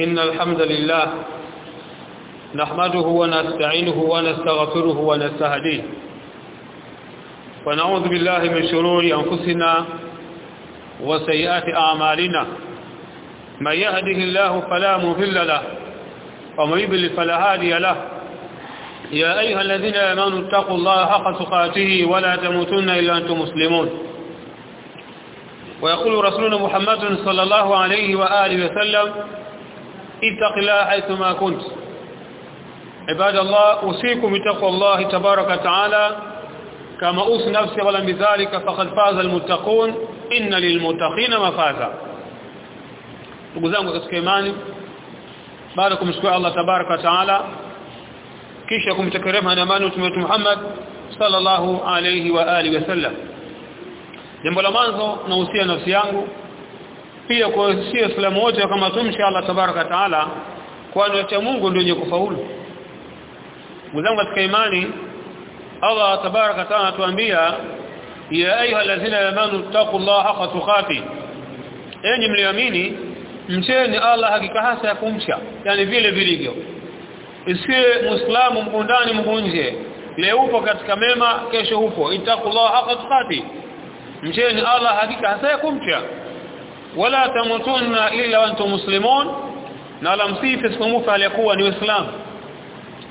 إن الحمد لله نحمده ونستعينه ونستغفره ونستهديه. ونعوذ بالله من شرور أنفسنا وسيئات أعمالنا. من يهده الله فلا مضل له ومن يضلل فلا هادي له. يا أيها الذين آمنوا اتقوا الله حق تقاته ولا تموتن إلا أنتم مسلمون. ويقول رسولنا محمد صلى الله عليه وآله وسلم اتق الله حيثما كنت عباد الله أوصيكم بتقوى الله تبارك وتعالى كما أوصي نفسي ولم بذلك فقد فاز المتقون إن للمتقين مفازا ndugu zangu katika imani baada kumshukuru Allah tabaraka wa taala kisha kumtakia na amani mtume wetu Muhammad sallallahu alayhi wa alihi wasallam jambo la mwanzo nahusia nafsi yangu pia kwa si waislamu wote kama tumshi Allah tabaraka taala kwani wacha Mungu ndio wenye kufaulu. Mzangu katika imani Allah tabaraka taala atuambia ya ayuha allazina amanu taqullaha haqqa tuqati enyi mliamini mcheni Allah hakika hasa ya kumcha yani vile vilivyo. Isiwe muislamu mkundani mkunje leo upo katika mema kesho upo. Itakullaha haqqa tuqati mcheni Allah hakika hasa ya kumcha wala tamutunna illa wa antum muslimun na la msife sikumufa aliyekuwa ni uislamu.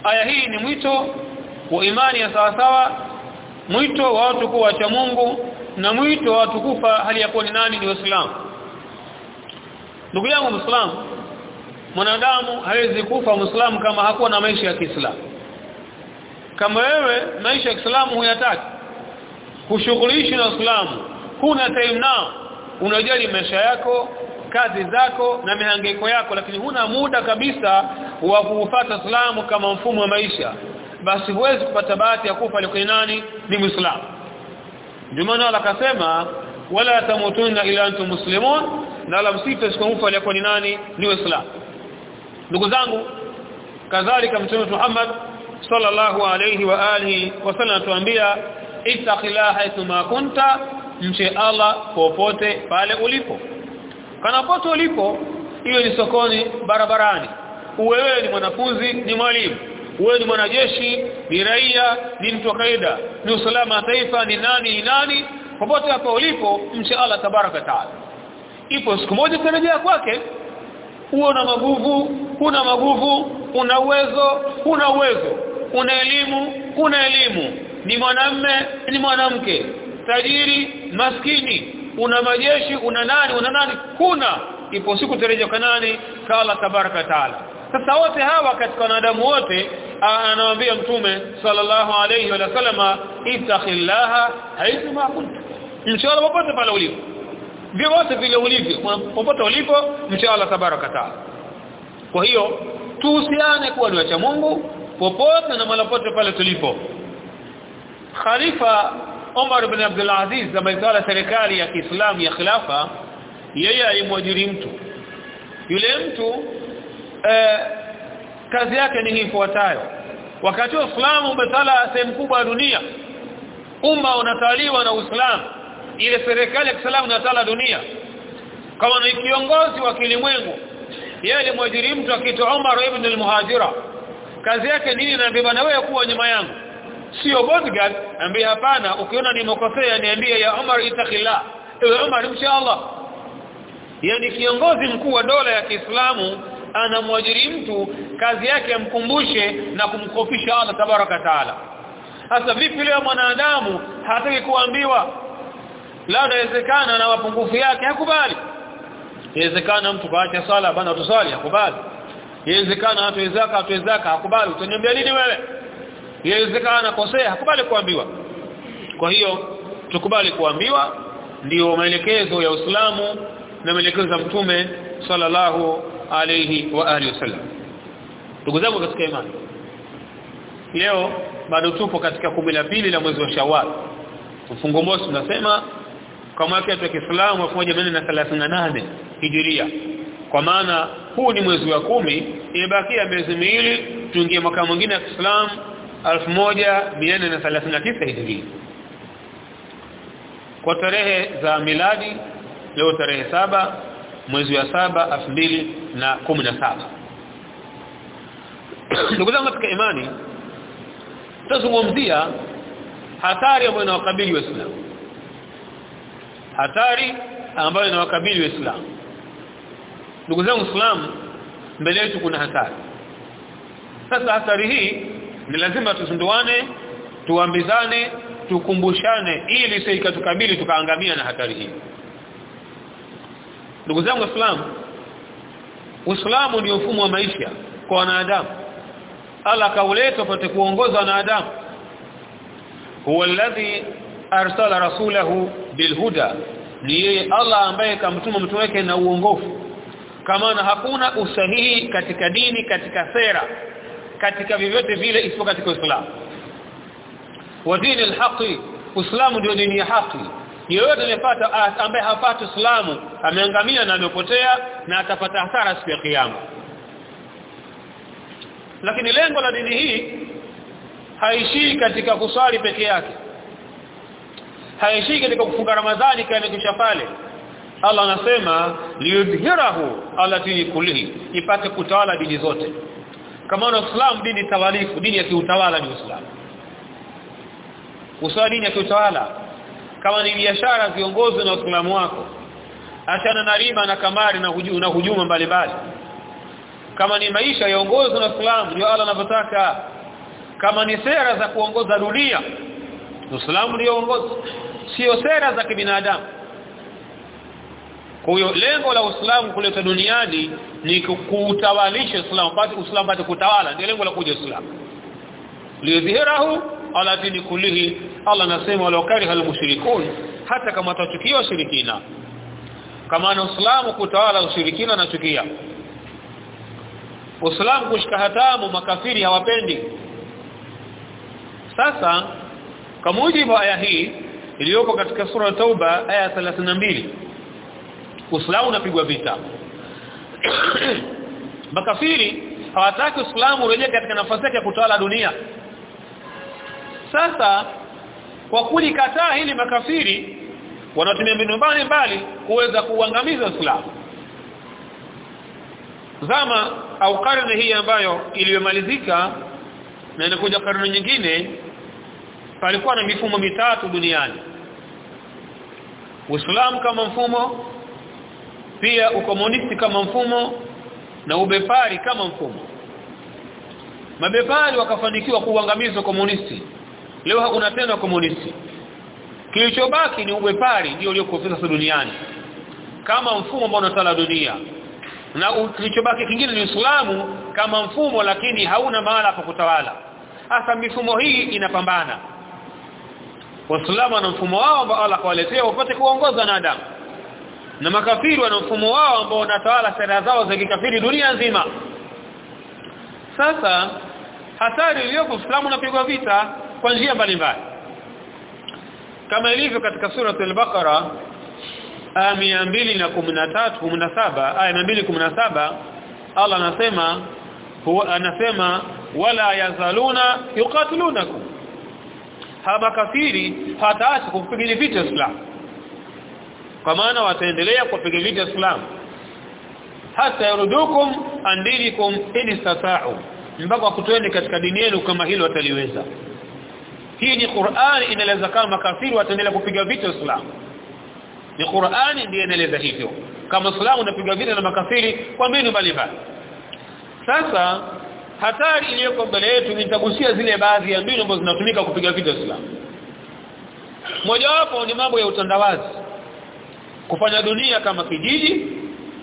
Aya hii ni mwito wa imani ya sawa sawa mwito wa watu kuwa cha Mungu na mwito wa watu kufa hali ya kuwa ni nani? Ni uislamu. Ndugu yangu muislamu mwanadamu hawezi kufa muislamu kama hakuwa na maisha ya Kiislamu. Kama wewe maisha ya Kiislamu huyataki kushughulishi na Uislamu huna time nao unajali maisha yako kazi zako na mihangaiko yako lakini huna muda kabisa wa kufuata Uislamu kama mfumo wa maisha. Basi huwezi kupata bahati ya kufa liko nani? Ni muislamu. Ndio maana akasema wala tamutuna ila antum muslimun na la msife sikufa kwa ni nani? Ni Uislamu ndugu zangu kadhalika mtume Muhammad sallallahu alayhi wa alihi wasallam tuambia ittaqillaha haythuma kunta mche Allah popote pale ulipo. Kana popote ulipo iwe ni sokoni barabarani. Wewe ni mwanafunzi ni mwalimu. Wewe ni mwanajeshi ni raia ni mtu wa kaida ni usalama taifa ni nani ni nani. Popote hapo ulipo mche Allah tabaraka taala. Ipo siku moja utarejea kwake uwe na maguvu una maguvu una uwezo una uwezo. Una elimu una elimu. Ni mwanamme ni mwanamke tajiri maskini una majeshi una nani una nani kuna. Ipo siku tarejea kwa nani kala tabaraka taala. Sasa wote hawa katika wanadamu wote anawaambia mtume sallallahu alayhi wa sallama ittaqillaha haitha ma kunta. Inshallah popote pale ulipo. Vyote vile ulivyo popote ulipo inshallah Allah tabaraka taala. Kwa hiyo tuhusiane kuwa ni wacha Mungu popote na malapote pale tulipo. Khalifa Omar ibn Abdul Aziz ambaye serikali ya Kiislamu ya khilafa yeye alimwajiri mtu. Yule mtu eh, kazi yake ni ifuatayo. Wakati wa Uislamu umetala sehemu kubwa ya dunia umma unataliwa na Uislamu. Ile serikali ya Kiislamu inatala dunia. Kama ni kiongozi wa kilimwengu yeye alimwajiri mtu akiitwa Umar ibn al-Muhajira. Kazi yake nini na bibana wewe kuwa nyuma yangu sio bodyguard ambie hapana ukiona nimekosea niambie ya Umar itakillah ewe Umar inshallah. Yani kiongozi mkuu wa dola ya Kiislamu anamwajiri mtu kazi yake amkumbushe na kumkofisha Allah tabaraka taala. Hasa vipi leo mwanadamu hataki kuambiwa? Labda inawezekana na mapungufu yake hakubali. Inawezekana mtu kaacha sala bana tusali hakubali. Inawezekana atoe zaka hakubali. Utaniambia nini wewe inawezekana kosea hakubali kuambiwa. Kwa hiyo tukubali kuambiwa ndio maelekezo ya Uislamu na maelekezo ya Mtume sallallahu alayhi wa alihi wasallam. Ndugu zangu katika imani leo bado tupo katika kumi la pili la mwezi wa Shawwal. Mfungo mosi tunasema kwa mwaka wa Kiislamu 1438 Hijiria. Kwa maana huu ni mwezi wa kumi imebakia miezi miwili tuingie mwaka mwingine wa Kiislamu 1439 Hijri. Kwa tarehe za miladi leo tarehe saba mwezi wa saba na saba. Ndugu zangu katika imani tutazungumzia hatari ambayo inawakabili waislamu. Hatari ambayo inawakabili waislamu. Ndugu zangu waislamu mbele yetu kuna hatari. Sasa hatari hii ni lazima tusunduane tuambizane tukumbushane ili isikatukabili tukaangamia na hatari hii. Ndugu zangu waislamu Uislamu ndio mfumo wa maisha kwa wanadamu. Allah kauleta upate kuongoza wanadamu. Huwa alladhi arsala rasulahu bilhuda ni yeye Allah ambaye kamtuma mtume wake na uongofu. Kama na hakuna usahihi katika dini katika sera katika vyovyote vile isipokuwa katika Uislamu. Wa dini alhaqi Uislamu ndio dini ya haki. Yeyote anayepata ambaye hapati Uislamu ameangamia na amepotea na atapata hasara siku ya kiyama. Lakini lengo la dini hii haishii katika kuswali peke yake. Haishii katika kufunga Ramadhani kama kisha pale. Allah anasema liyudhhirahu alati kulli ipate kutawala dini zote kama na Uislamu dini tawalifu dini ya kiutawala ni Uislamu. Usawa dini ya kiutawala. Kama ni biashara ziongozwe na Uislamu wako. Achana na riba na kamari na hujuma na hujuma mbalimbali. Kama ni maisha yaongozwe na Uislamu ndio Allah anavyotaka. Kama ni sera za kuongoza dunia Uislamu ndio uongozi. Sio sera za kibinadamu kwa lengo la Uislamu kuleta duniani ni kuutawalisha Uislamu basi Uislamu pate kutawala ndio lengo la kuja Uislamu. Liyadhirahu ala dini kullihi Allah nasema wala kariha hata kama watachukia washirikina. Kama na Uislamu kutawala ushirikina na chukia Uislamu kushika hatamu makafiri hawapendi. Sasa kwa mujibu aya hii iliyopo katika sura Tauba aya 32 Uislamu unapigwa vita. Makafiri hawataki Uislamu urejee katika nafasi yake ya kutawala dunia. Sasa kwa kulikataa hili makafiri wanatumia mbinu mbalimbali kuweza kuangamiza Uislamu. Zama au karne hii ambayo iliyomalizika na inakuja karne nyingine palikuwa na mifumo mitatu duniani. Uislamu kama mfumo pia ukomunisti kama mfumo na ubepari kama mfumo. Mabepari wakafanikiwa kuangamiza komunisti. Leo hakuna tena komunisti. Kilichobaki ni ubepari ndio uliokuwa sasa duniani. Kama mfumo ambao unatawala dunia. Na kilichobaki kingine ni Uislamu kama mfumo lakini hauna mahala pa kutawala. Hasa mifumo hii inapambana. Waislamu na mfumo wao ambao Allah kawaletea wapate kuongoza wanadamu na makafiri wana mfumo wao ambao wanatawala sera zao za kikafiri dunia nzima. Sasa hatari iliyopo Uislamu unapigwa vita kwa njia mbalimbali. Kama ilivyo katika sura al-Baqara aya 213 17 aya 217 Allah anasema huwa anasema wala yazaluna yuqatilunakum. Haba kafiri hataacha kupigili vita Islam kwa maana wataendelea kupiga vita Islam. Hata yarudukum andilikum in istata'u. Mpaka kutoeni katika dini yenu kama hilo wataliweza. Hii ni Qur'an inaeleza kama makafiri wataendelea kupiga vita Islam. Ni Qur'an ndiyo inaeleza hivyo. Kama Islam unapiga vita na makafiri kwa mbinu mbalimbali. Sasa hatari iliyoko mbele yetu nitagusia zile baadhi ya mbinu ambazo zinatumika kupiga vita Islam. Mojawapo ni mambo ya utandawazi kufanya dunia kama kijiji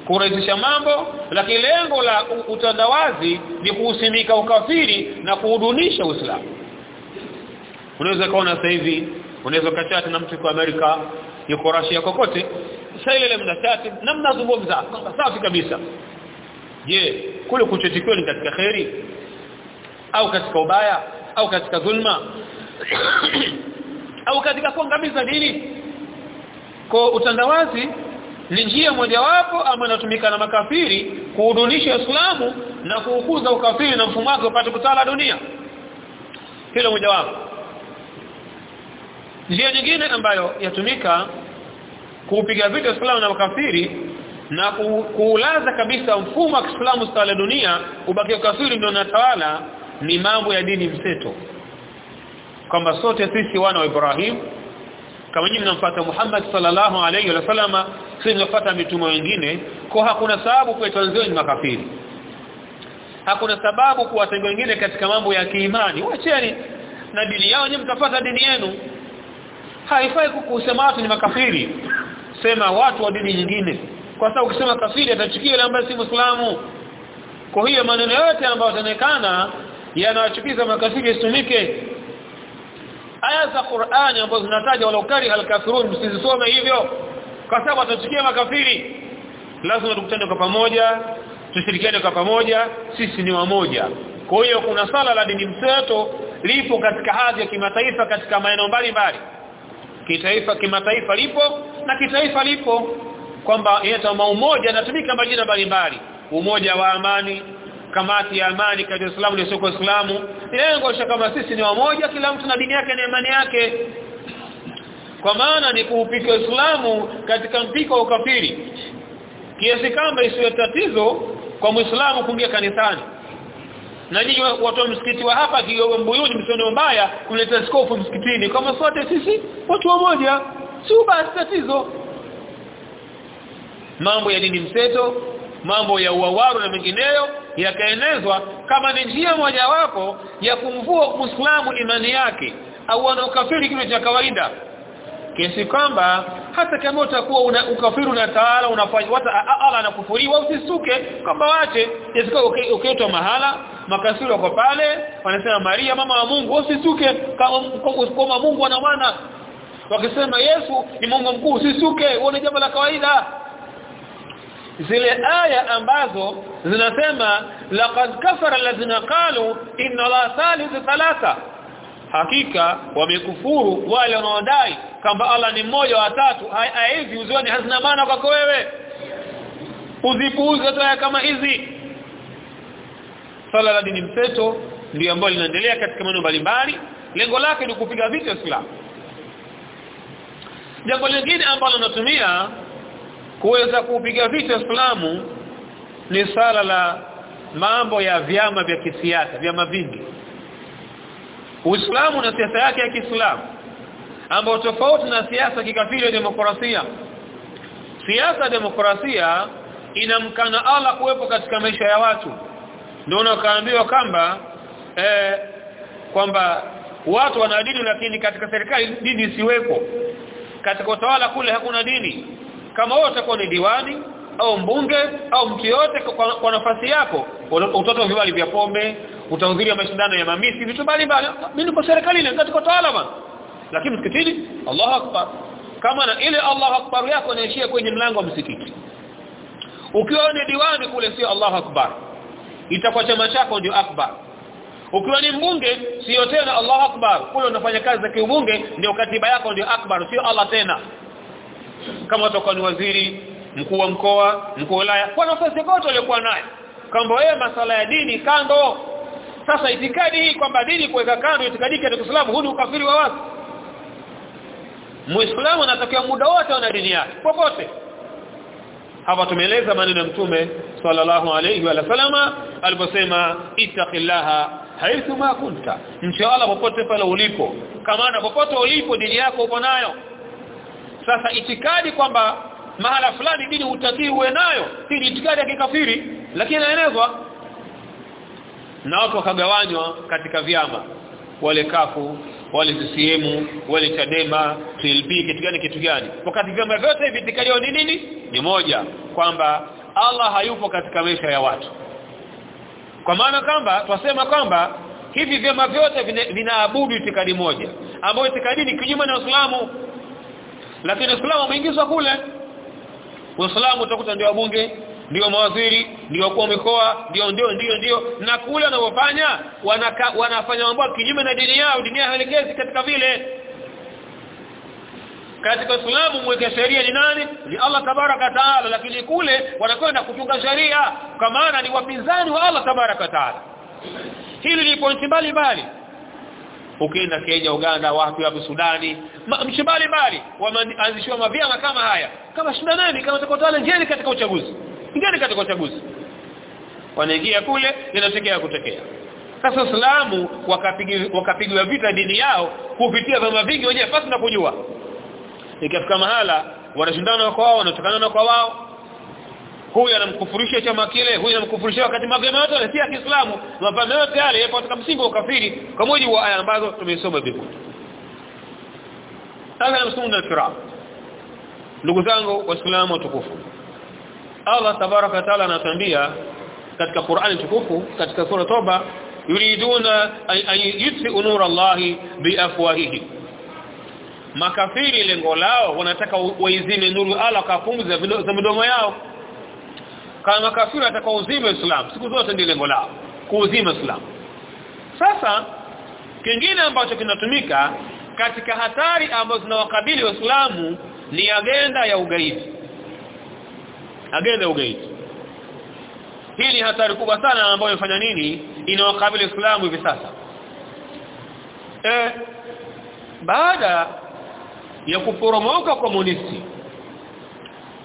kurahisisha mambo lakini lengo la utandawazi ni kuusimika ukafiri na kuudunisha Uislamu. Unaweza kaona sasa hivi unaweza kachati na mtu kwa Amerika yuko Russia kokote. Sasa ile mnachati na mnazungumza safi kabisa. Je kule kuchotikiwa ni katika khairi au katika ubaya? Au katika dhulma? Au katika kuangamiza dini kwa utandawazi ni njia mojawapo ama inatumika na makafiri kuudunisha Uislamu na kuukuza ukafiri na mfumo wake upate kutawala dunia. Hilo mojawapo. Njia nyingine ambayo yatumika kuupiga vita Uislamu na makafiri na kuulaza kabisa mfumo wa Kiislamu sala dunia ubaki ukafiri ndio natawala ni mambo ya dini mseto. Kwamba sote sisi wana wa Ibrahim kama nyinyi mnamfuata Muhammad sallallahu alayhi wa sallama sisi tunafuata mitume wengine. Kwa hakuna sababu kwa ni makafiri? Hakuna sababu kuwatenga wengine katika mambo ya kiimani? Wacheni na dini yao nyinyi mtafuata dini yenu. Haifai kukusema watu ni makafiri. Sema watu wa dini nyingine. Kwa sababu ukisema kafiri atachukia yule ambaye si muislamu. Kwa hiyo maneno yote ambayo yanaonekana yanawachukiza makafiri yasitumike aya za Qur'ani ambazo zinataja walokari alkafirun msizisome hivyo kwa sababu atachukia makafiri. Lazima tukutane kwa pamoja tushirikiane kwa pamoja sisi ni wamoja. Kwa hiyo kuna sala la dini mseto lipo katika hadhi ya kimataifa katika maeneo mbalimbali. Kitaifa kimataifa lipo na kitaifa lipo. Kwamba yeta umoja natumika majina mbalimbali. Umoja wa amani kamati ya amani kati ya Uislamu na sio Uislamu lengo kama sisi ni wamoja kila mtu na dini yake na imani yake. Kwa maana ni kuupika Uislamu katika mpiko wa ukafiri. Kiasi kamba isiwe tatizo kwa Muislamu kuingia kanisani. Na nyinyi watu wa msikiti wa hapa Kigogo Mbuyuni msiono mbaya kuleta skofu msikitini. Kama sote sisi watu wamoja. Si basi tatizo. Mambo ya dini mseto mambo ya uawaru na mengineyo yakaenezwa kama ni njia moja wapo ya kumvua Muislamu imani yake au ana ukafiri kitu cha kawaida. Kiasi kwamba hata kama utakuwa una ukafiri unatawala unafanya hata Allah anakufuriwa usisuke kwamba wache yasika ukiitwa mahala makasiri wako pale wanasema Maria mama wa Mungu usisuke. Kama Mungu ana mwana. Wakisema Yesu ni Mungu mkuu usisuke uone jambo la kawaida zile aya ambazo zinasema laqad kafara alladhina qalu inna la thalitha thalatha. Hakika wamekufuru wale wanaodai kwamba Allah ni mmoja wa tatu. Aya hizi uzioni hazina maana kwako wewe. Uzipuuze tu kama hizi. Sala la dini mseto ndio ambalo linaendelea katika maneno mbalimbali. Lengo lake ni kupiga vita Islam jambo lingine ambalo natumia kuweza kupiga vita Uislamu ni sala la mambo ya vyama vya kisiasa vyama vingi. Uislamu na siasa yake ya Kiislamu ambao tofauti na siasa kikafiri ya demokrasia. Siasa ya demokrasia inamkana Allah kuwepo katika maisha ya watu. Ndio unakaambiwa kwamba eh, kwamba watu wana dini lakini katika serikali dini isiwepo. Katika utawala kule hakuna dini kama wewe utakuwa ni diwani au mbunge au mtu yote kwa, kwa nafasi yako utatoa vibali vya pombe utahudhuria mashindano ya mamisi vitu mbalimbali. Mimi niko serikalini utawala bana lakini msikitini Allahu akbar. Kama na ile Allahu akbar yako inaishia kwenye mlango wa msikiti. Ukiwa ni diwani kule sio Allahu akbar. Itakuwa chama chako ndio akbar. Ukiwa ni mbunge sio tena Allahu akbar. Kule unafanya kazi za kiubunge ndio katiba yako ndio akbar sio Allah tena kama utakuwa ni waziri mkuu wa mkoa mkuu wa wilaya kwa nafasi yote aliyokuwa nayo kwamba wewe masala ya dini kando. Sasa itikadi hii kwamba dini kuweka kando itikadi ya Kiislamu huni ukafiri wa watu. Muislamu anatakiwa muda wote ana dini yake popote. Hapa tumeeleza maneno ya mtume sallallahu alayhi wa sallama aliposema ittaqillaha haithu ma kunta. Inshallah popote pale ulipo kama na popote ulipo dini yako uko nayo sasa itikadi kwamba mahala fulani dini utakii uwe nayo hii ni itikadi ya kikafiri. Lakini inaelezwa na watu wakagawanywa katika vyama. Wale kafu wale CCM wale Chadema TLB kitu gani kitu gani. Wakati vyama vyote hivi itikadi ni nini? Ni moja kwamba Allah hayupo katika maisha ya watu. Kwa maana kwamba twasema kwamba hivi vyama vyote vinaabudu itikadi moja ambayo itikadi ni kinyume na Uislamu lakini Uislamu umeingizwa kule. Uislamu utakuta ndio wabunge ndio mawaziri ndio wakuu mikoa ndio ndio ndio ndio. Na kule wanaofanya wanafanya mambo kinyume na dini yao. Dini yao haelekezi katika vile. Katika Uislamu mweke sheria ni nani? Ni Allah tabaraka taala. Lakini kule wanakwenda kutunga sheria. Kwa maana ni wapinzani wa Allah tabaraka taala. Hili ni pointi mbali mbali ukienda Kenya Uganda wapi wapi Sudani nchi mbalimbali. Wameanzishwa mavyama kama haya. Kama shida nani? Kama takotana njeni katika uchaguzi. Njeni katika uchaguzi. Wanaingia kule linatokea kutokea sasa Uislamu wakapigwa wakapigwa vita dini yao kupitia vyama vingi wenyewe pasi na kujua. Ikafika mahala wanashindana kwa wao wanatokana na kwa wao huyu anamkufurisha chama kile huyu anamkufurisha wakati magema yote si ya Kiislamu. Mapana yote yale yapo katika msingi wa ukafiri kwa mujibu wa aya ambazo tumesoma hivi sasa msungu na kiram ndugu zangu waislamu watukufu Allah tabaraka taala anatuambia katika Qur'ani tukufu katika sura Toba yuriduna an yutfi'u nura Allahi biafwahihi makafiri lengo lao wanataka waizime nuru Allah kafumu za midomo yao kama makafiri watakao uzima Islam. Siku zote ndio lengo lao kuuzima Islam. Sasa kingine ambacho kinatumika katika hatari ambazo zinawakabili waislamu ni agenda ya ugaidi. Agenda ya ugaidi. Hii ni hatari kubwa sana ambayo imefanya nini? Inawakabili waislamu hivi sasa. Eh baada ya kuporomoka komunisti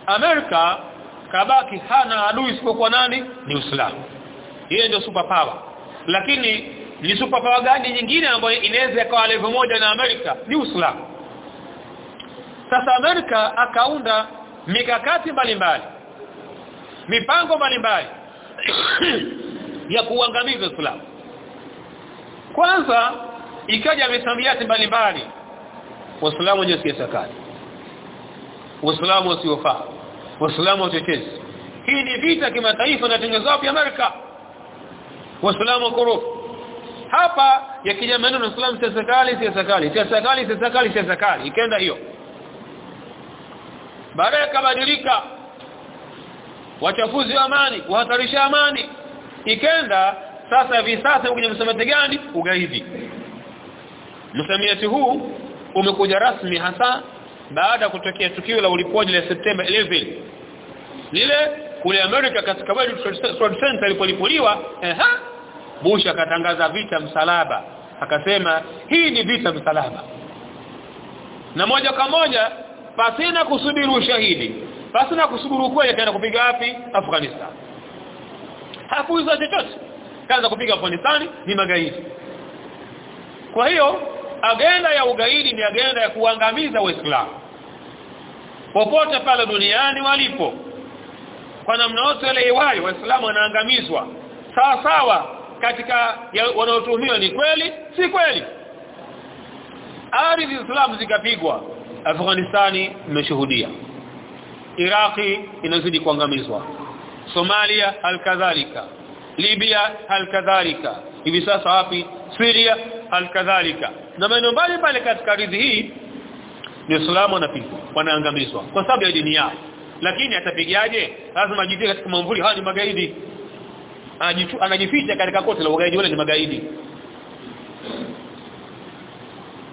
Amerika kabaki hana adui isipokuwa nani? Ni Uislamu. Yeye ndio super power lakini ni super power gani nyingine ambayo inaweza ikawa level moja na Amerika? Ni Uislamu. Sasa Amerika akaunda mikakati mbalimbali mipango mbalimbali ya kuangamiza Uislamu. Kwanza ikaja misamiati mbalimbali. Waislamu je siasa kali waislamu wasiofaa waislamu watetezi. Hii ni vita kimataifa na tengenezo wapi Amerika. Waislamu kurufu hapa yakija maneno na Uislamu siasa kali siasa kali siasa kali siasa kali siasa kali ikaenda hiyo. Baadaye kabadilika wachafuzi wa amani kuhatarisha amani. Ikenda sasa hivi sasa kwenye msamiati gani? Ugaidi. Msamiati huu umekuja rasmi hasa baada kutokea tukio la ulipuaji la Septemba 11 lile kule Amerika katika World Trade Center ilipolipuliwa ehe Bush akatangaza vita msalaba. Akasema hii ni vita msalaba. Na moja kwa moja pasina kusubiri ushahidi pasina kusubiri ukweli akaenda kupiga wapi? Afghanistan. Hakuuza chochote. Kaanza kupiga Afghanistan ni magaidi. Kwa hiyo agenda ya ugaidi ni agenda ya kuangamiza waislamu. Popote pale duniani walipo kwa namna yote ile iwayo waislamu wanaangamizwa. Sawa sawa katika wanaotuhumiwa ni kweli si kweli? Ardhi Islam zikapigwa. Afghanistani imeshuhudia. Iraqi inazidi kuangamizwa. Somalia halikadhalika Libya halikadhalika hivi sasa wapi? Syria halikadhalika na maeneo mbalimbali katika ardhi hii ni Waislamu wanapigwa wanaangamizwa kwa sababu ya dini yao. Lakini atapigaje lazima ajitie katika mamvuli hawa ni magaidi. Anajificha katika kote la ugaidi wale ni magaidi.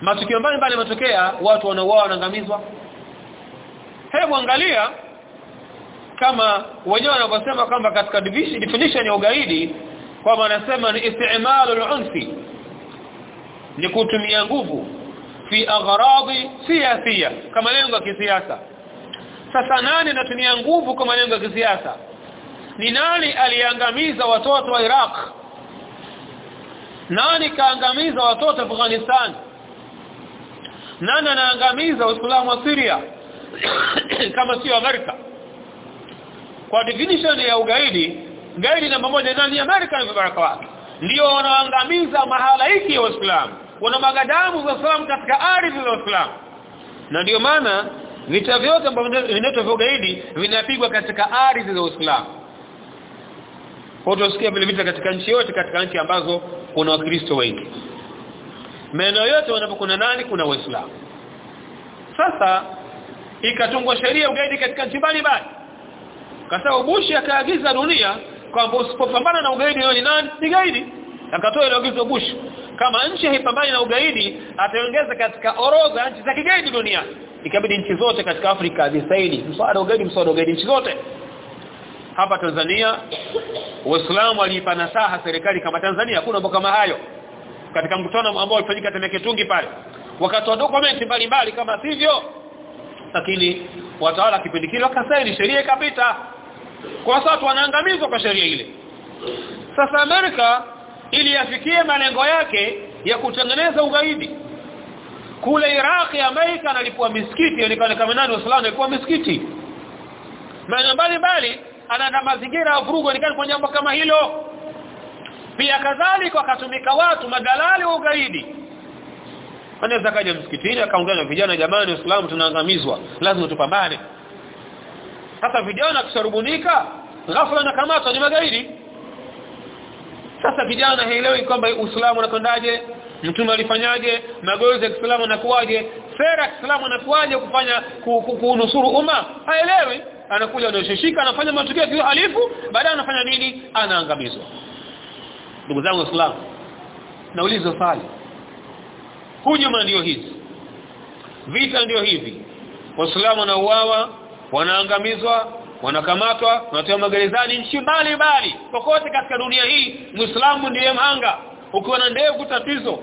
Matukio mbalimbali yametokea watu wanauawa wanaangamizwa. Hebu angalia kama wenyewe wanavyosema kwamba katika definition ya ugaidi kwamba wanasema ni istimalul unfi ni kutumia nguvu fi aghradi siyasia kama lengo la kisiasa. Sasa nani anatumia nguvu kama lengo la kisiasa? Ni nani aliangamiza watoto wa Iraq? Nani kaangamiza watoto wa Afghanistan? Nani anaangamiza Uislamu wa Syria? Kama sio Amerika. Kwa definition ya ugaidi gaidi namba moja nani? Amerika ni vibaraka wake ndio wanaangamiza mahalaiki ya waislamu wana magadamu za Uislamu katika ardhi za Uislamu. Na ndio maana vita vyote ambavyo vinaitwa vya ugaidi vinapigwa katika ardhi za Uislamu. Kwa vile vita katika nchi yote katika nchi ambazo kuna wakristo wengi. Maeneo yote wanapokuna nani? Kuna waislamu sasa ikatungwa sheria ugaidi katika nchi mbalimbali. Kasa Bush akaagiza dunia kwamba usipopambana na ugaidi wewe ni nani? Ni gaidi. Akatoa ile agizo Bush kama nchi haipambani na ugaidi ataongeza katika orodha nchi za kigaidi duniani ikabidi nchi zote katika Afrika zisaini msaada ugaidi msaada ugaidi nchi zote. Hapa Tanzania Uislamu aliipa nasaha serikali kama Tanzania hakuna mambo kama hayo. Katika mkutano ambao ulifanyika Temeketungi pale wakatoa document mbalimbali kama sivyo. Lakini watawala kipindi kile wakasaini sheria ikapita kwa sababu wanaangamizwa kwa sheria ile. Sasa Amerika ili yafikie malengo yake ya kutengeneza ugaidi. Kule Iraq Amerika analipua misikiti ilionekana kama nani waislamu alikuwa misikiti. Maana mbalimbali anaanda mazingira ya vurugu kwa jambo kama hilo. Pia kadhalika wakatumika watu madalali wa ugaidi. Anaweza kaja msikitini akaongea na vijana jamani waislamu tunaangamizwa lazima tupambane sasa vijana kisharubunika ghafla na kamata ni magaidi. Sasa vijana haelewi kwamba Uislamu unakwendaje mtume alifanyaje magozi ya Kiislamu yanakuaje sera ya Kiislamu yanakuaje kufanya kunusuru umma? Haelewi. Anakuja anashishika anafanya matukio ya halifu baadaye anafanya nini? Anaangamizwa. Ndugu zangu waislamu nauliza swali. Hujuma ndio hizi. Vita ndio hivi. Waislamu wanauawa wanaangamizwa wanakamatwa wanatoa magerezani nchi mbalimbali kokote katika dunia hii muislamu ndiye mhanga. Ukiwa na ndevu tatizo.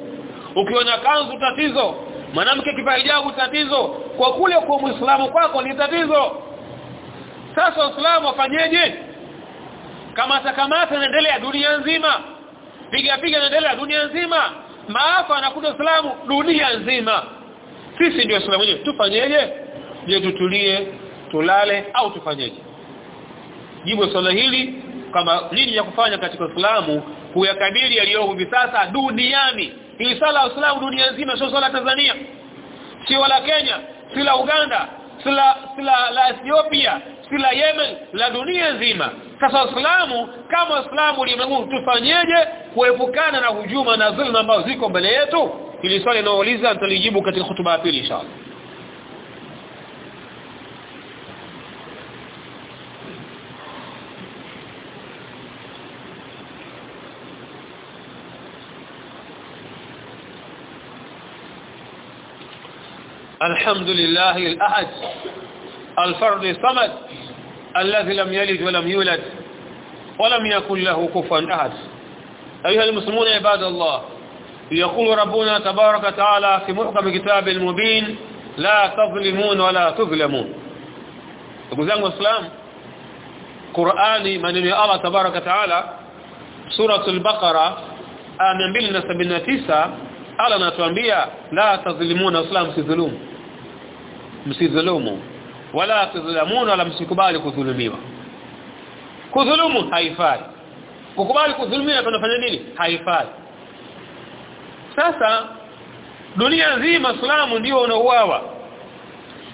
Ukiwa na kanzu tatizo. Mwanamke kipahijabu tatizo. Kwa kule kwa muislamu kwako ni tatizo. Sasa waislamu wafanyeje? Kama atakamata inaendelea dunia nzima. Piga piga inaendelea dunia nzima. Maafa anakuta Uislamu dunia nzima. Sisi ndio uislamu wenyewe. Tufanyeje? Je tutulie tulale au tufanyeje? Jibu swala hili kama nini ya kufanya katika Uislamu kuyakabili yaliyo hivi sasa duniani. Hii sala Uislamu dunia nzima sio sala Tanzania sio la Kenya si la Uganda sio la la Ethiopia si la Yemen la dunia nzima. Sasa Uislamu kama Uislamu ulimwengu tufanyeje kuepukana na hujuma na dhulma ambazo ziko mbele yetu? Ili swali naouliza nitalijibu katika hotuba ya pili inshallah الحمد لله الأحد الفرد الصمد الذي لم يلد ولم يولد ولم يكن له كفوا أحد. أيها المسلمون عباد الله يقول ربنا تبارك وتعالى في محكم كتاب المبين لا تظلمون ولا تظلمون. تقول الإسلام قرآني من الله تبارك وتعالى سورة البقرة آمن سبنا تسا ala anatuambia la tadhlimuna islam msidhulumu msidhulumu. Wala tudhlamuna wala msikubali kudhulumiwa. Kudhulumu haifai. Kukubali kudhulumiwa tunafanya nini? Haifai. Sasa dunia nzima salamu ndio unauawa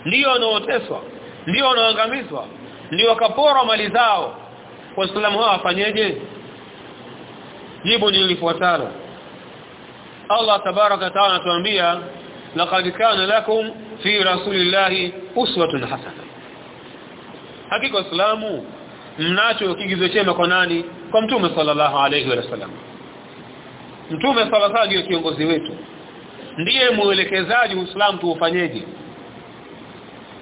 ndio unaoteswa ndio unaangamizwa ndio wakaporwa mali zao. Waislamu hao wafanyeje? Jibu ni lifuatalo. Allah tabaraka taala anatuambia laqad kana lakum fi rasulillahi uswatun hasana hakika islamu mnacho kigizo chema kwa nani kwa mtume sallallahu alayhi wa sallam mtume sallallahu alayhi kiongozi wetu ndiye mwelekezaji uislamu tuufanyeje.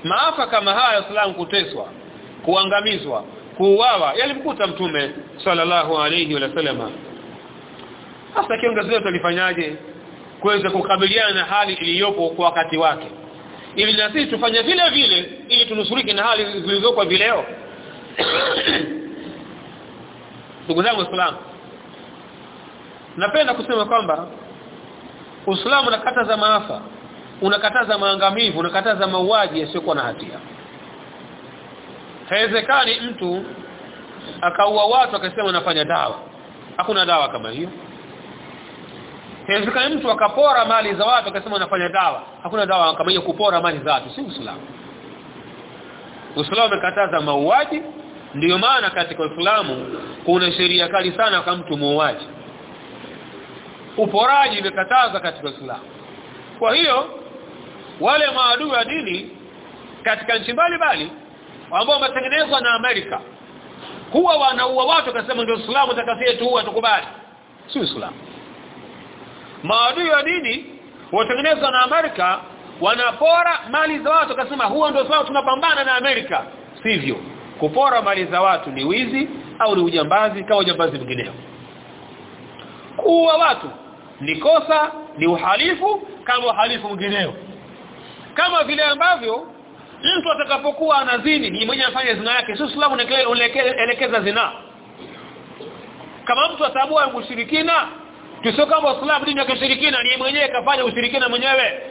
maafa kama haya islamu kuteswa kuangamizwa kuuawa yalimkuta mtume sallallahu alayhi wa sallam hasa kiongozi wetu alifanyaje kuweza kukabiliana na hali iliyopo kwa wakati wake. Ili na sisi tufanye vile vile ili tunusurike na hali zilizoko vileo ndugu zangu waislamu napenda kusema kwamba Uislamu unakataza maafa unakataza maangamivu unakataza mauaji yasiyokuwa na hatia. Haiwezekani mtu akaua watu akasema anafanya dawa. Hakuna dawa kama hiyo Haiwezekani mtu akapora mali za watu akasema anafanya dawa. Hakuna dawa kama hiyo kupora mali za watu, si Uislamu. Uislamu umekataza mauaji, ndiyo maana katika Uislamu kuna sheria kali sana kwa mtu muuaji. Uporaji umekataza katika Uislamu. Kwa hiyo wale maadui wa dini katika nchi mbalimbali ambao wametengenezwa na Amerika huwa wanaua watu akasema ndio Uislamu takasie tu tukubali. Si Uislamu maadui wa dini watengenezwa na Amerika wanapora mali za watu. Akasema huo ndio sababu tunapambana na Amerika. Sivyo. Kupora mali za watu ni wizi au ni ujambazi kama ujambazi mwingineo. Kuua watu ni kosa ni uhalifu kama uhalifu mwingineo. Kama vile ambavyo mtu atakapokuwa anazini ni mwenye afanye zina yake. Sio Uislamu unaelekeza zina. Kama mtu atabua ushirikina tusio kama Uislamu dini ya kishirikina ni mwenyewe kafanya ushirikina mwenyewe.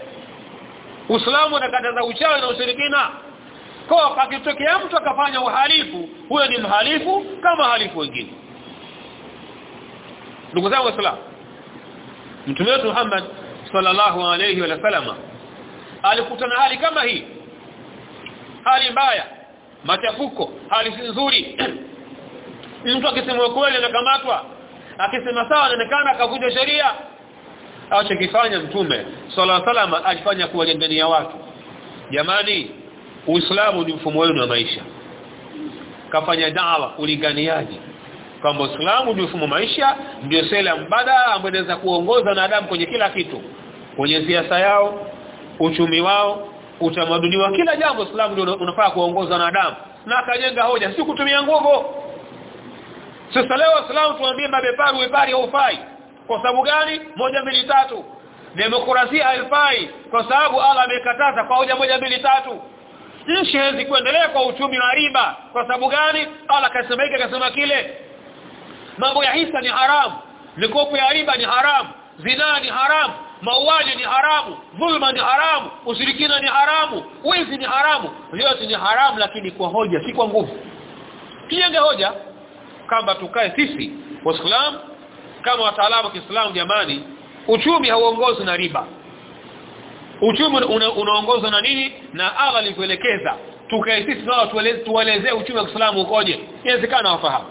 Uislamu unakataza uchawi na ushirikina. Kwa akitokea mtu akafanya uhalifu huyo ni mhalifu kama halifu wengine. Ndugu zangu waislamu mtume wetu Muhammad sallallahu alayhi wa sallam alikutana hali kama hii. Hali mbaya machafuko hali si nzuri. Mtu akisema kweli anakamatwa akisema sawa anaonekana akavunja sheria. Alichokifanya mtume sallallahu alaihi alifanya kuwalingania watu. Jamani uislamu ni mfumo wenu wa maisha. Kafanya dawa ulinganiaji kwamba uislamu ni mfumo maisha ndio sela mbadala ambayo inaweza kuongoza wanadamu kwenye kila kitu. Kwenye siasa yao uchumi wao utamaduni wa kila jambo Uislamu ndio unafaa kuongoza wanadamu. Na akajenga hoja si kutumia nguvu sasa leo Uislamu tuambie mabeparu wepari haufai. Kwa sababu gani? Moja mbili tatu. Demokrasia haifai kwa sababu Allah amekataza kwa hoja moja mbili tatu. Nchi haiwezi kuendelea kwa uchumi wa riba. Kwa sababu gani? Allah akasema hiki akasema kile mambo ya hisa ni haramu mikopo ya riba ni haramu zinaa ni haramu mauaji ni haramu dhulma ni haramu ushirikina ni haramu wizi ni haramu. Yote ni haramu lakini kwa hoja si kwa nguvu. Kijenge hoja kama tukae sisi waislamu kama wataalamu wa Kiislamu jamani uchumi hauongozwi na riba. Uchumi unaongozwa una na nini? Na Allah alikuelekeza tukae sisi nao tueleze tuelezee uchumi wa Kiislamu ukoje. Inawezekana wafahamu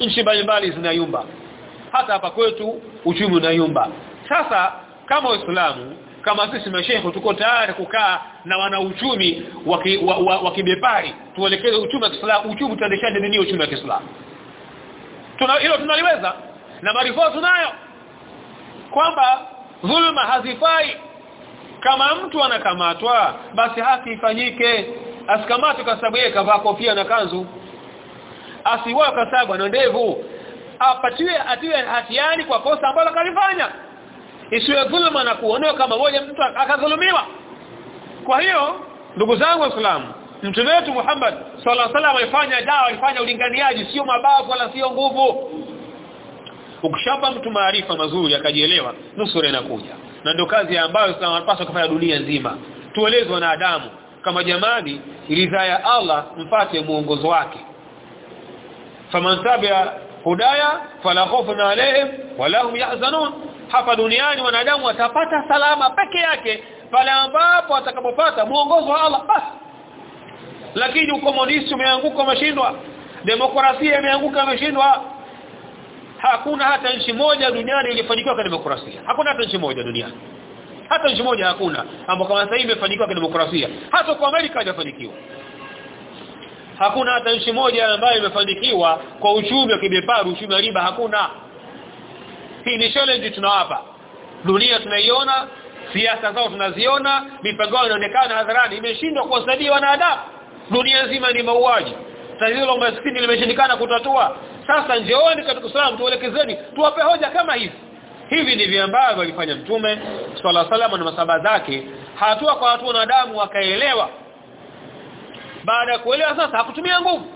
nchi mbalimbali zinayumba. Hata hapa kwetu uchumi unayumba. Sasa kama waislamu kama sisi mashehe tuko tayari kukaa na wana uchumi wa kibepari. Tuelekeze uchumi wa Kiislamu. Uchumi utaendeshaje nini? Uchumi wa Kiislamu. Tuna hilo tunaliweza. Na maarifa tunayo. Kwamba dhulma hazifai. Kama mtu anakamatwa basi haki ifanyike. Asikamatwe kwa sababu yeye kavaa kofia na kanzu. Asiwa kwa sababu ana ndevu. Apatiwe atiwe hatiani kwa kosa ambalo kalifanya isiwe dhulma na kuonewa kama moja mtu akadhulumiwa. Kwa hiyo ndugu zangu waislamu mtume wetu Muhammad sallallahu alaihi wasallam alifanya dawa alifanya ulinganiaji sio mabavu wala sio nguvu. Ukishapa mtu maarifa mazuri akajielewa nusura inakuja. Na ndio kazi ambayo tunapaswa kufanya dunia nzima. Tueleze wanadamu kama jamani ridhaa ya Allah mpate muongozo wake. Famantabia hudaya fala khawfun alaihim wala hum yahzanun hapa duniani wanadamu watapata salama peke yake pale ambapo atakapopata mwongozo wa Allah basi lakini ukomunisti umeanguka umeshindwa demokrasia imeanguka imeshindwa hakuna hata nchi moja duniani ilifanikiwa kwa demokrasia. Hakuna hata nchi moja duniani. Hata nchi moja hakuna ambapo kama sasa imefanikiwa kwa demokrasia. Hata kwa Amerika haijafanikiwa hakuna hata nchi moja ambayo imefanikiwa kwa uchumi wa kibeparu uchumi wa riba hakuna hii ni challenge tunawapa. Dunia tunaiona siasa zao tunaziona mipango inaonekana hadharani imeshindwa kuwasaidia wanadamu. Dunia nzima ni mauaji. Tatizo la maskini limeshindikana kutatua. Sasa njooni katika Uislamu tuelekezeni tuwape hoja kama hizi. Hivi ndivyo ambavyo alifanya mtume swalla salama na masaba zake hatua kwa hatua wanadamu wakaelewa. Baada ya kuelewa sasa hakutumia nguvu.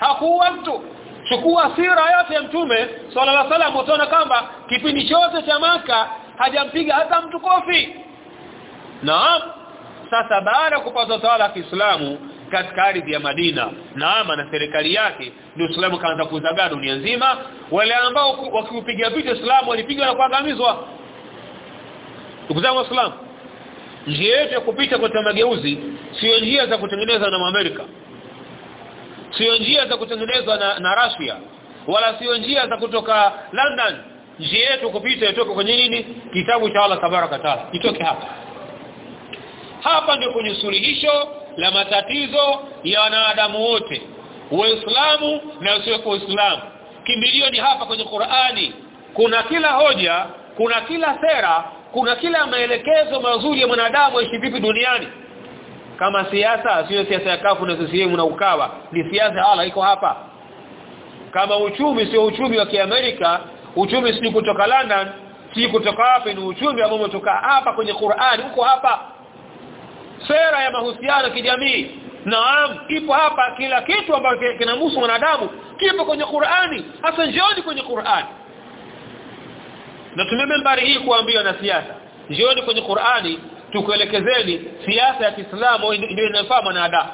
Hakuua mtu chukua sira yote ya mtume sallallahu alaihi wasallam utaona kwamba kipindi chote cha maka hajampiga hata mtu kofi. Naam. Sasa baada ya kupata utawala wa Kiislamu katika ardhi ya Madina naama na serikali yake ndio Uislamu kaanza kuzagaa dunia nzima. Wale ambao wakiupiga vita Uislamu walipigwa na kuangamizwa. Ndugu zangu waislamu njia yetu ya kupita kwa mageuzi sio njia za kutengeneza na Amerika sio njia za kutengenezwa na, na Russia wala sio njia za kutoka London. Njia yetu kupita itoke kwenye nini? Kitabu cha Allah tabaraka taala. Itoke hapa. Hapa ndio kwenye suluhisho la matatizo ya wanadamu wote. Waislamu na usio waislamu kimbilio ni hapa kwenye Qur'ani. Kuna kila hoja kuna kila sera kuna kila maelekezo mazuri ya mwanadamu aishi vipi duniani kama siasa sio siasa ya kafu na CCM na ukawa. Ni siasa Allah iko hapa. Kama uchumi sio uchumi wa kiamerika. Uchumi si kutoka London si kutoka wapi ni uchumi ambao umetoka hapa kwenye Qur'an. Huko hapa. Sera ya mahusiano kijamii. Naam ipo hapa. Kila kitu ambacho kinamhusu mwanadamu kipo kwenye Qur'ani hasa njioni kwenye Qur'ani na tumebembari hii kuambiwa na siasa njioni kwenye Qur'ani tukuelekezeni siasa ya Kiislamu ndio inafaa mwanadamu.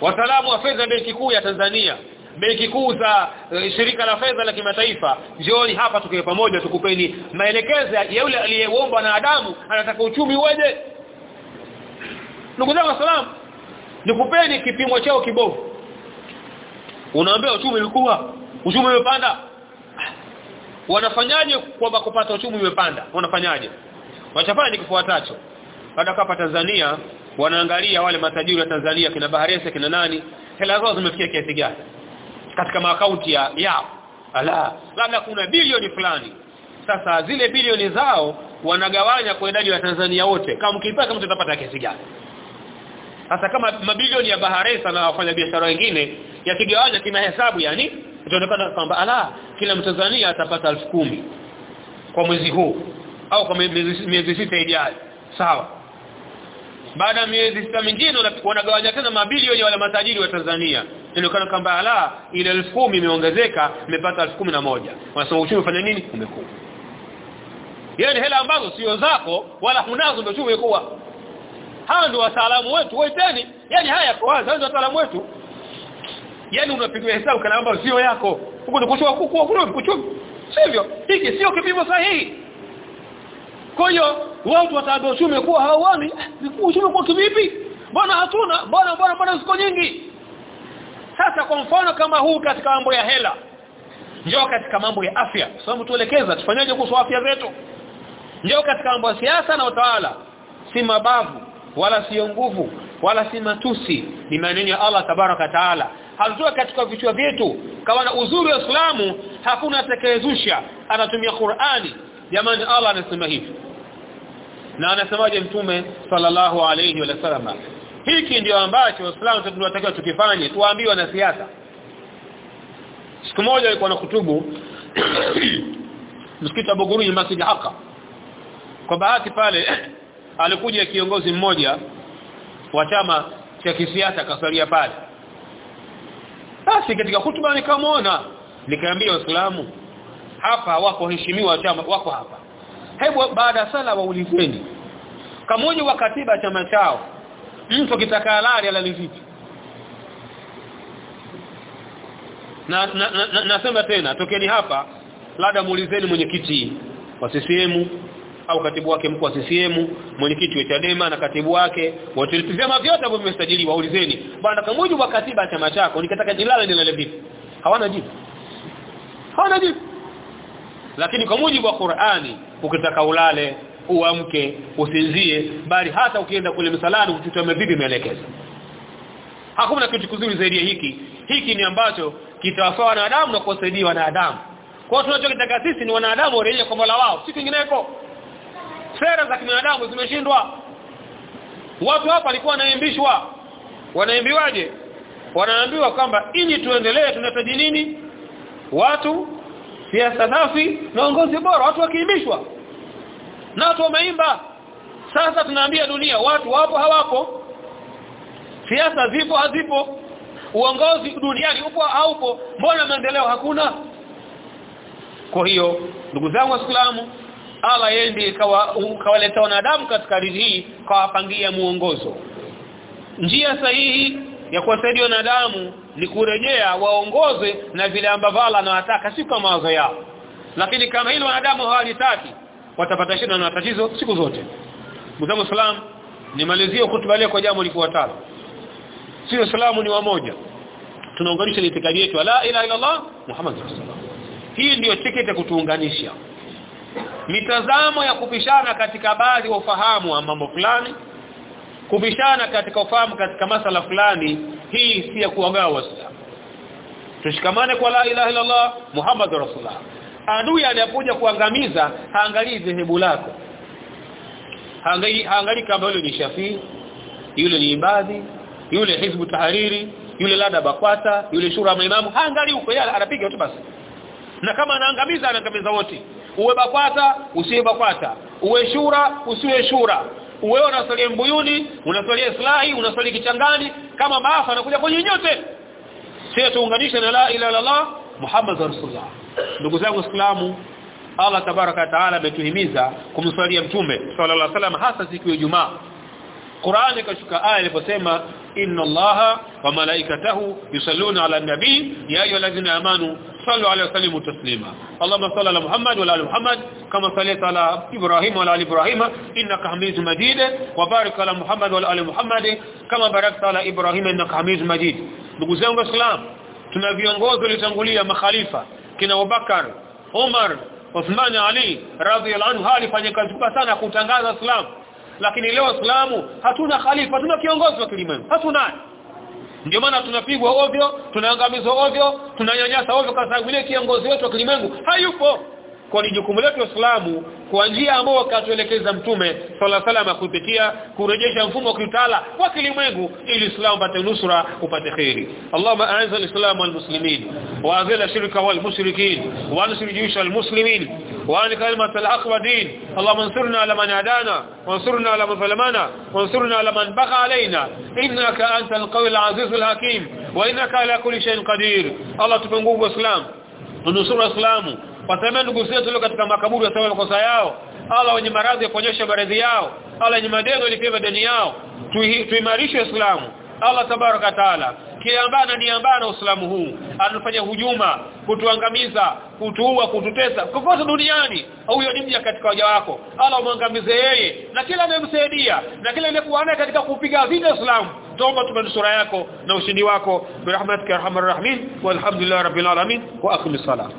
Wataalamu wa fedha benki kuu ya Tanzania benki kuu za uh, shirika la fedha la kimataifa jioni hapa tukiwa pamoja tukupeni maelekezo ya yule aliyeomba na Adamu anataka uchumi uweje? Ndugu zangu salamu nikupeni kipimo chao kibovu. Unaambia uchumi ulikuwa uchumi umepanda. Wanafanyaje kwamba kupata uchumi umepanda? Wanafanyaje wachafanya ni kifuatacho. Baada hapa Tanzania wanaangalia wale matajiri wa Tanzania kina Baharesa kina nani hela zao zimefikia kiasi gani? Katika maakaunti ya yao. Ala labda kuna bilioni fulani. Sasa zile bilioni zao wanagawanya kwa idadi ya Tanzania wote. Kama mkipata mtu atapata kiasi gani? Sasa kama mabilioni ya Baharesa na wafanyabiashara wengine yakigawanya kina hesabu yani itaonekana kwamba ala kila mtanzania atapata elfu kumi kwa mwezi huu au kwa miezi sita ijayo. Sawa. Baada ya miezi sita mingine wanagawanya tena mabili ya wale matajiri wa Tanzania. Inaonekana kwamba ala ile elfu kumi imeongezeka imepata elfu kumi na moja. Wanasema uchumi ufanya nini? Umekuwa. Yani hela ambazo sio zako wala hunazo ndio uchumi umekuwa. Hawa ndio wataalamu wetu waiteni yani haya kwa wazi ndio wataalamu wetu. Yani unapiga hesabu kana kwamba sio yako. Huko ni kuchukua kuku kule kuchukua. Sivyo. Hiki sio kipimo sahihi kwa hiyo watu wataambia uchumi kuwa hawani uchumi kwa kivipi? Mbona hatuna? Mbona mbona mbona ziko nyingi? Sasa kwa mfano kama huu katika mambo ya hela. Njoo katika mambo ya afya. Sababu tuelekeza tufanyaje kuhusu afya zetu? Njoo katika mambo ya siasa na utawala. Si mabavu wala sio nguvu wala si matusi. Ni maneno ya Allah tabaraka taala. Hazua katika vichwa vyetu. Kama na uzuri wa Uislamu hakuna atakayezusha. Anatumia Qur'ani jamani Allah anasema hivi. Na anasemaje mtume sallallahu alayhi wa sallam? Hiki ndio ambacho Waislamu tunatakiwa tukifanye tuambiwe na siasa siku moja alikuwa na kutubu msikiti wa Buguruni Masjid Haka kwa bahati pale alikuja kiongozi mmoja wa chama cha kisiasa akasalia pale. Basi katika hutuba nikamwona nikaambia waislamu hapa wako heshimiwa chama wako hapa. Hebu baada sala waulizeni. Kamoja wa katiba chama chao mtu akitaka halali alali vipi? Na nasema na, na, na tena tokeni hapa labda muulizeni mwenyekiti wa CCM au katibu wake mkuu wa CCM mwenyekiti wa Chadema na katibu wake wote vyama vyote ambavyo vimesajiliwa waulizeni. Bwana mujibu wa katiba chama chako nikataka nilale nilale vipi? Hawana jibu. Hawana jibu lakini kwa mujibu wa Qur'ani ukitaka ulale uamke usinzie bali hata ukienda kule msalani ututame vipi maelekezo hakuna kitu kizuri zaidi ya hiki. Hiki ni ambacho kitawafaa wanadamu na kuwasaidia wanadamu. Kwa hiyo tunachotaka sisi ni wanadamu warejee kwa Mola wao si kingineko sera za kibinadamu zimeshindwa. Watu hapa walikuwa wanaimbishwa. Wanaimbiwaje? Wanaambiwa kwamba ili tuendelee tunahitaji nini? Watu siasa safi na uongozi bora watu wakiimbishwa na watu wameimba. Sasa tunaambia dunia watu wapo hawapo siasa zipo hazipo. Uongozi duniani upo haupo. Mbona maendeleo hakuna? Kwa hiyo ndugu zangu waislamu ala yendi ndiye kawaleta wanadamu katika ardhi hii kawapangia muongozo njia sahihi ya kuwasaidia wanadamu ni kurejea waongoze na vile ambavyo Allah anawataka si kwa mawazo yao. Lakini kama hilo wanadamu hawalitaki watapata shida na tatizo siku zote. Mzee Salam nimalizie hotuba leo kwa jambo lifuatalo. Si Uislamu ni wamoja. Tunaunganisha itikadi yetu la ilaha illallah Muhammad rasulullah hii ndiyo tiketi ya kutuunganisha. Mitazamo ya kupishana katika baadhi wa ufahamu wa mambo fulani kupishana katika ufahamu katika masala fulani hii si ya kuwagawa waislamu. Tushikamane kwa la ilaha illa Allah Muhammad rasulullah. Adui anapokuja kuangamiza haangalii dhehebu lako. Haangalii haangalii kama yule ni Shafii yule ni ibadhi yule hizbu tahariri yule lada bakwata yule shura maimamu. Haangalii huko yale anapiga tu basi. Na kama anaangamiza anaangamiza wote. Uwe bakwata usiwe bakwata. Uwe shura usiwe shura uwe unaswalia mbuyuni unaswalia islahi unasalia kichangani kama maafa anakuja kwenye nyote. Sio tuunganishe na la ilaha illallah muhammad rasulullah. Ndugu zangu islamu Allah tabaraka taala ametuhimiza kumswalia mtume sallallahu alaihi wasallam hasa siku ya Ijumaa Qur'ani ikashuka aya iliposema inna Allaha wa malaikatahu yusalluna ala nabi ya ayyuhalladhina amanu sallu alayhi wa sallimu taslima. Allahumma salli ala Muhammad wa ala Muhammad kama sallaita ala Ibrahim wa ala ali Ibrahim innaka Hamidum Majid wa barik ala Muhammad wa ala ali Muhammad kama barakta ala Ibrahim innaka Hamidum Majid. Ndugu zangu Islam tuna viongozi waliotangulia makhalifa kina Abubakar Umar Uthman Ali radhiyallahu anhu alifanya kazi kubwa sana kutangaza Islam lakini leo Islamu hatuna khalifa hatuna kiongozi wa kilimwengu. Hatuna. Ndio maana tunapigwa ovyo tunaangamizwa ovyo tunanyanyasa ovyo kwa sababu ile kiongozi wetu wa kilimwengu hayupo kwa ni jukumu letu Waislamu kwa njia ambayo akatuelekeza mtume alaihi wasallam kupitia kurejesha mfumo wa kiutawala wa kilimwengu ili Uislamu upate nusra upate khairi Allahumma a'izz al-islam wal muslimin wa azil ash-shirka wal mushrikin wa ansur juyush al-muslimin wa an kalimat al-haq din Allahumma ansurna ala man adana وانصرنا على من ظلمنا وانصرنا على من بغى علينا إنك أنت القوي العزيز الحكيم وإنك على كل شيء قدير الله تفنقوه اسلام ونصر اسلامه wasemee ndugu zetu leo katika makaburi waseme makosa yao. Allah wenye maradhi kuonyesha maradhi yao. Allah wenye madeni walipia madeni yao. Tuimarishe Uislamu. Allah tabaraka taala kile ambaye ananiambia na Uislamu huu. Anafanya hujuma kutuangamiza kutuua kututesa kokote duniani. Huyo ni mja katika waja wako. Allah umwangamize yeye na kila anayemsaidia na kila anayekuwa naye katika kupiga vita Uislamu. Tuomba tumenusura yako na ushindi wako. Birahmatika arhamar rahimin. Walhamdulillah rabbil alamin. Wa salam